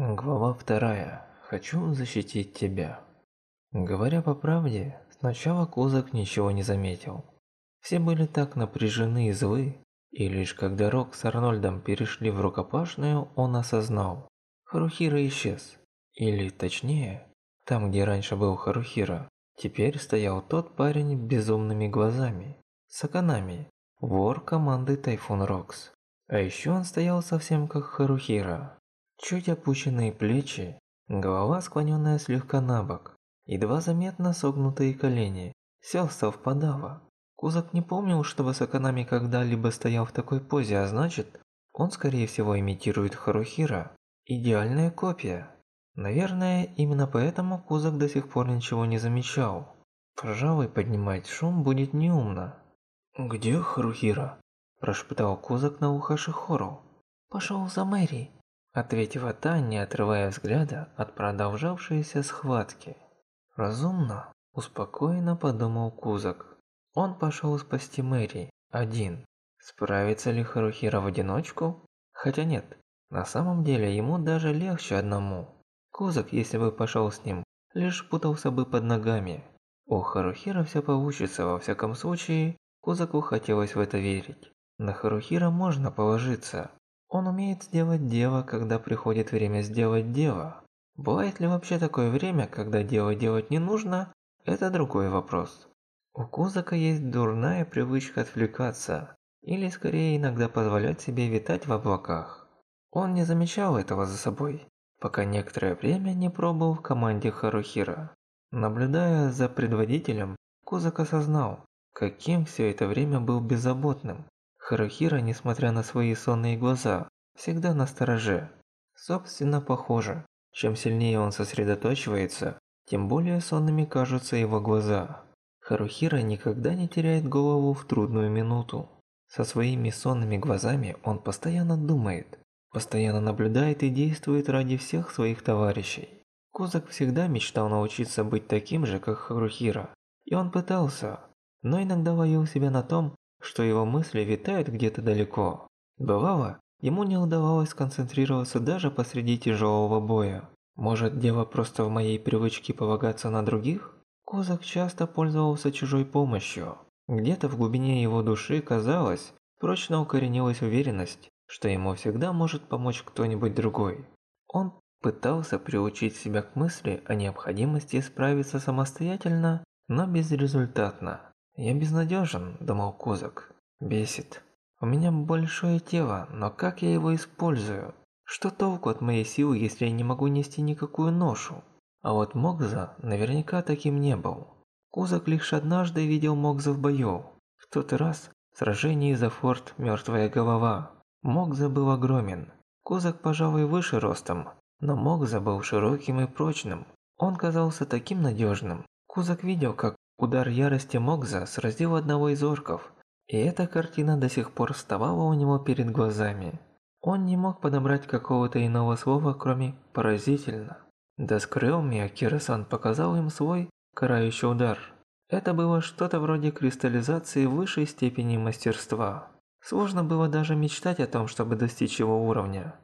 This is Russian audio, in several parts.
Глава вторая. Хочу защитить тебя. Говоря по правде, сначала Кузак ничего не заметил. Все были так напряжены и злы, и лишь когда Рок с Арнольдом перешли в рукопашную, он осознал. Харухира исчез. Или точнее, там где раньше был Харухира, теперь стоял тот парень безумными глазами. Саканами, вор команды Тайфун Рокс. А еще он стоял совсем как Харухира, Чуть опущенные плечи, голова склоненная слегка на бок, едва заметно согнутые колени. Все совпадало. Кузак не помнил, что Высоконами когда-либо стоял в такой позе, а значит, он скорее всего имитирует Харухира. Идеальная копия. Наверное, именно поэтому Кузак до сих пор ничего не замечал. Пожалуй, поднимать шум будет неумно. «Где Харухира?» – прошептал Кузак на ухо Шихору. «Пошел за Мэри», Ответила та, не отрывая взгляда от продолжавшейся схватки. Разумно, успокоенно подумал Кузак. Он пошел спасти Мэри, один. Справится ли Харухира в одиночку? Хотя нет, на самом деле ему даже легче одному. Кузак, если бы пошел с ним, лишь путался бы под ногами. У Харухира все получится, во всяком случае, Кузаку хотелось в это верить. На Харухира можно положиться. Он умеет сделать дело, когда приходит время сделать дело. Бывает ли вообще такое время, когда дело делать не нужно, это другой вопрос. У Кузака есть дурная привычка отвлекаться, или скорее иногда позволять себе витать в облаках. Он не замечал этого за собой, пока некоторое время не пробовал в команде Харухира. Наблюдая за предводителем, Кузак осознал, каким все это время был беззаботным. Харухира, несмотря на свои сонные глаза, всегда на стороже. Собственно, похоже. Чем сильнее он сосредоточивается, тем более сонными кажутся его глаза. Харухира никогда не теряет голову в трудную минуту. Со своими сонными глазами он постоянно думает, постоянно наблюдает и действует ради всех своих товарищей. Козак всегда мечтал научиться быть таким же, как Харухира, и он пытался, но иногда ловил себя на том, что его мысли витают где-то далеко. Бывало, ему не удавалось сконцентрироваться даже посреди тяжелого боя. Может, дело просто в моей привычке полагаться на других? Козак часто пользовался чужой помощью. Где-то в глубине его души, казалось, прочно укоренилась уверенность, что ему всегда может помочь кто-нибудь другой. Он пытался приучить себя к мысли о необходимости справиться самостоятельно, но безрезультатно. «Я безнадежен», – думал Козак. «Бесит. У меня большое тело, но как я его использую? Что толку от моей силы, если я не могу нести никакую ношу?» А вот Могза наверняка таким не был. Кузак лишь однажды видел Могза в бою. В тот раз в сражении за форт «Мертвая голова». Могза был огромен. Кузак, пожалуй, выше ростом, но Могза был широким и прочным. Он казался таким надежным. Кузак видел, как Удар ярости Могза сразил одного из орков, и эта картина до сих пор вставала у него перед глазами. Он не мог подобрать какого-то иного слова, кроме «поразительно». Да скрыл Миакира-сан показал им свой карающий удар. Это было что-то вроде кристаллизации высшей степени мастерства. Сложно было даже мечтать о том, чтобы достичь его уровня.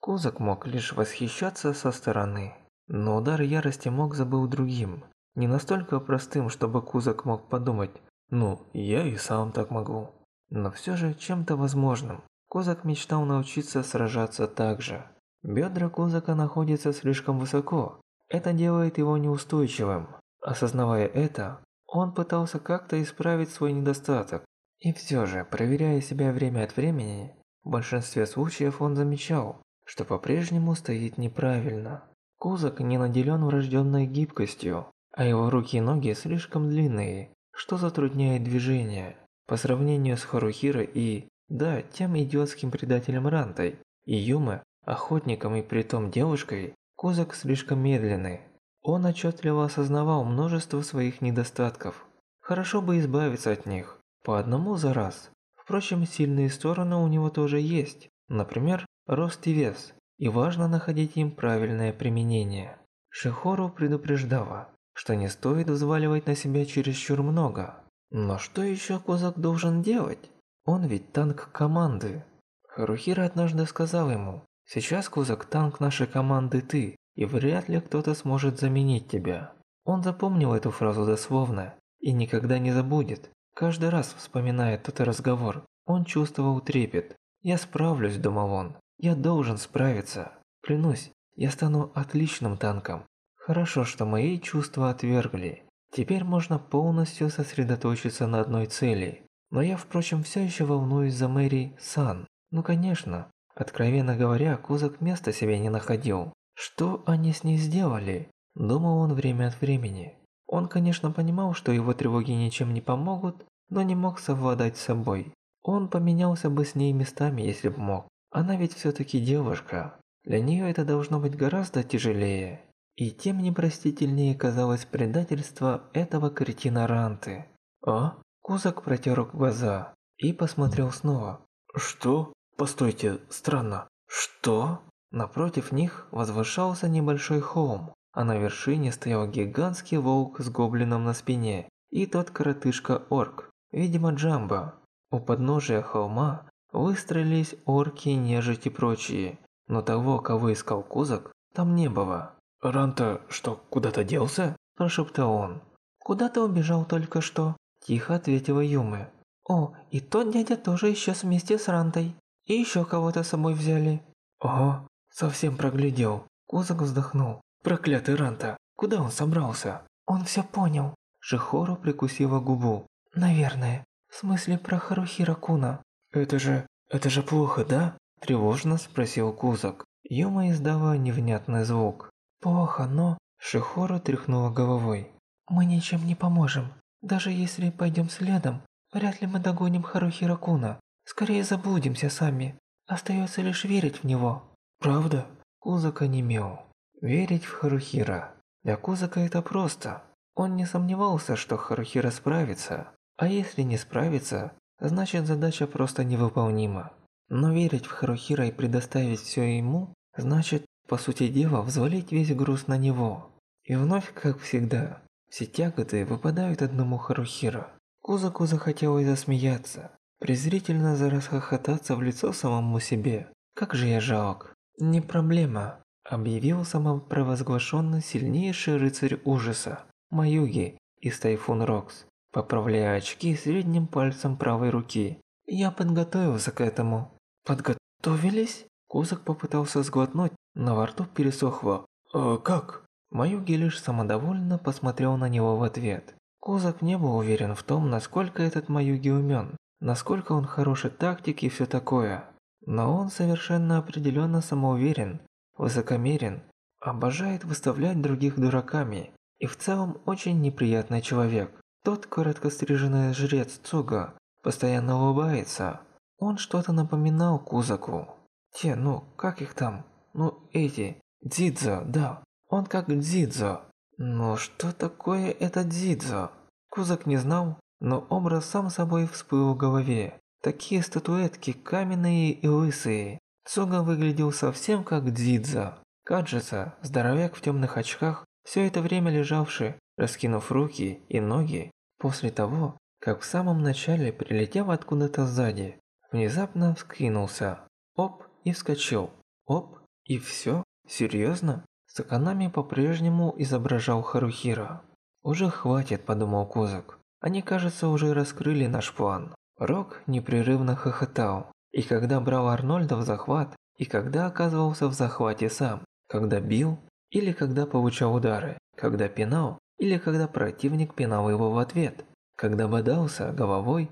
Кузак мог лишь восхищаться со стороны. Но удар ярости Могза был другим. Не настолько простым, чтобы Кузак мог подумать, ну, я и сам так могу. Но все же чем-то возможным. Кузак мечтал научиться сражаться так же. Бедра Кузака находятся слишком высоко. Это делает его неустойчивым. Осознавая это, он пытался как-то исправить свой недостаток. И все же, проверяя себя время от времени, в большинстве случаев он замечал, что по-прежнему стоит неправильно. Кузак не наделен врожденной гибкостью, а его руки и ноги слишком длинные, что затрудняет движение. По сравнению с Харухиро и, да, тем идиотским предателем Рантой, и Юма, охотником и притом девушкой, Козак слишком медленный. Он отчетливо осознавал множество своих недостатков. Хорошо бы избавиться от них, по одному за раз. Впрочем, сильные стороны у него тоже есть, например, рост и вес, и важно находить им правильное применение. Шихору предупреждала, что не стоит взваливать на себя чересчур много. Но что еще Козак должен делать? Он ведь танк команды. Харухира однажды сказал ему, Сейчас Кузак танк нашей команды ты, и вряд ли кто-то сможет заменить тебя. Он запомнил эту фразу дословно и никогда не забудет. Каждый раз вспоминая тот разговор, он чувствовал трепет. «Я справлюсь», – думал он. «Я должен справиться. Клянусь, я стану отличным танком. Хорошо, что мои чувства отвергли. Теперь можно полностью сосредоточиться на одной цели. Но я, впрочем, все еще волнуюсь за Мэри Сан. Ну, конечно. Откровенно говоря, Кузак места себе не находил. Что они с ней сделали? Думал он время от времени. Он, конечно, понимал, что его тревоги ничем не помогут, но не мог совладать с собой. Он поменялся бы с ней местами, если бы мог. Она ведь все-таки девушка. Для нее это должно быть гораздо тяжелее. И тем непростительнее казалось предательство этого кретина Ранты. А? Кузак протер глаза и посмотрел снова. Что? Постойте, странно. Что? Напротив них возвышался небольшой холм, а на вершине стоял гигантский волк с гоблином на спине и тот коротышка-орк, видимо Джамба. У подножия холма выстроились орки, нежить и прочие, но того, кого искал Кузак, там не было. «Ранта что, куда-то делся?» – прошептал он. «Куда-то убежал только что», – тихо ответила Юмы. «О, и тот дядя тоже исчез вместе с Рантой. И еще кого-то с собой взяли». «Ого, совсем проглядел». Кузак вздохнул. Проклятый Ранта, куда он собрался? Он все понял. Шихору прикусила губу. Наверное. В смысле про Харухира Куна. Это же... это же плохо, да? Тревожно спросил Кузак. Юма издала невнятный звук. Плохо, но... Шихору тряхнула головой. Мы ничем не поможем. Даже если пойдем следом, вряд ли мы догоним Харухира Куна. Скорее заблудимся сами. Остается лишь верить в него. Правда? Кузак онемел. Верить в Харухира. Для Кузака это просто. Он не сомневался, что Харухира справится. А если не справится, значит задача просто невыполнима. Но верить в Харухира и предоставить все ему, значит, по сути дела, взвалить весь груз на него. И вновь, как всегда, все тяготы выпадают одному Харухира. Кузаку захотелось засмеяться, презрительно зарасхохотаться в лицо самому себе. Как же я жалок. Не проблема объявил самопровозглашенный сильнейший рыцарь ужаса Маюги из Тайфун Рокс, поправляя очки средним пальцем правой руки. Я подготовился к этому. Подготовились? Кузак попытался сглотнуть, но во рту пересохло. «Э, как?» Маюги лишь самодовольно посмотрел на него в ответ. Кузак не был уверен в том, насколько этот Маюги умен, насколько он хороший тактик и все такое. Но он совершенно определенно самоуверен высокомерен, обожает выставлять других дураками и в целом очень неприятный человек. Тот короткостриженный жрец Цуга постоянно улыбается. Он что-то напоминал Кузаку. Те, ну, как их там? Ну, эти. Дзидзо, да. Он как Дзидзо. Но что такое это Дзидзо? Кузак не знал, но образ сам собой всплыл в голове. Такие статуэтки каменные и лысые, Цуга выглядел совсем как Дзидза. Каджиса, здоровяк в темных очках, все это время лежавший, раскинув руки и ноги, после того, как в самом начале прилетел откуда-то сзади, внезапно вскинулся. Оп, и вскочил. Оп, и все? Серьезно? Саканами по-прежнему изображал Харухира. «Уже хватит», – подумал Кузак. «Они, кажется, уже раскрыли наш план». Рок непрерывно хохотал. И когда брал Арнольда в захват, и когда оказывался в захвате сам, когда бил, или когда получал удары, когда пинал, или когда противник пинал его в ответ, когда бодался головой,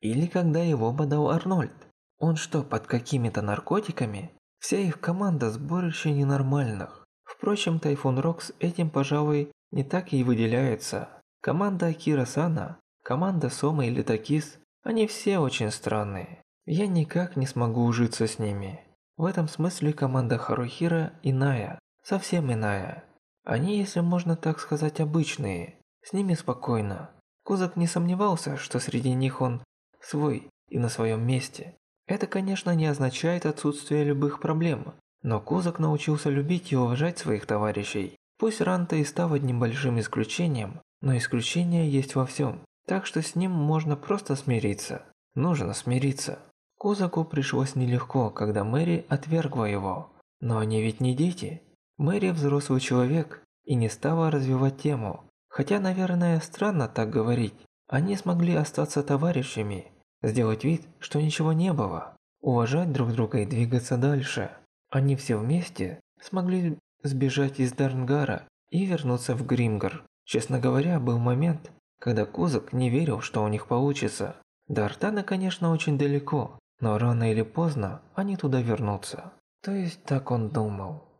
или когда его бодал Арнольд. Он что, под какими-то наркотиками? Вся их команда сборище ненормальных. Впрочем, Тайфун Рокс этим, пожалуй, не так и выделяется. Команда Акира Сана, команда Сома или Такис, они все очень странные. Я никак не смогу ужиться с ними. В этом смысле команда Харухира иная, совсем иная. Они, если можно так сказать, обычные. С ними спокойно. Кузак не сомневался, что среди них он свой и на своем месте. Это, конечно, не означает отсутствие любых проблем, но Кузак научился любить и уважать своих товарищей. Пусть Ранта и стал одним большим исключением, но исключение есть во всем, так что с ним можно просто смириться. Нужно смириться. Кузаку пришлось нелегко, когда Мэри отвергла его. Но они ведь не дети. Мэри взрослый человек и не стала развивать тему. Хотя, наверное, странно так говорить. Они смогли остаться товарищами, сделать вид, что ничего не было, уважать друг друга и двигаться дальше. Они все вместе смогли сбежать из Дарнгара и вернуться в Гримгар. Честно говоря, был момент, когда Кузак не верил, что у них получится. До Артана, конечно, очень далеко, но рано или поздно они туда вернутся. То есть так он думал.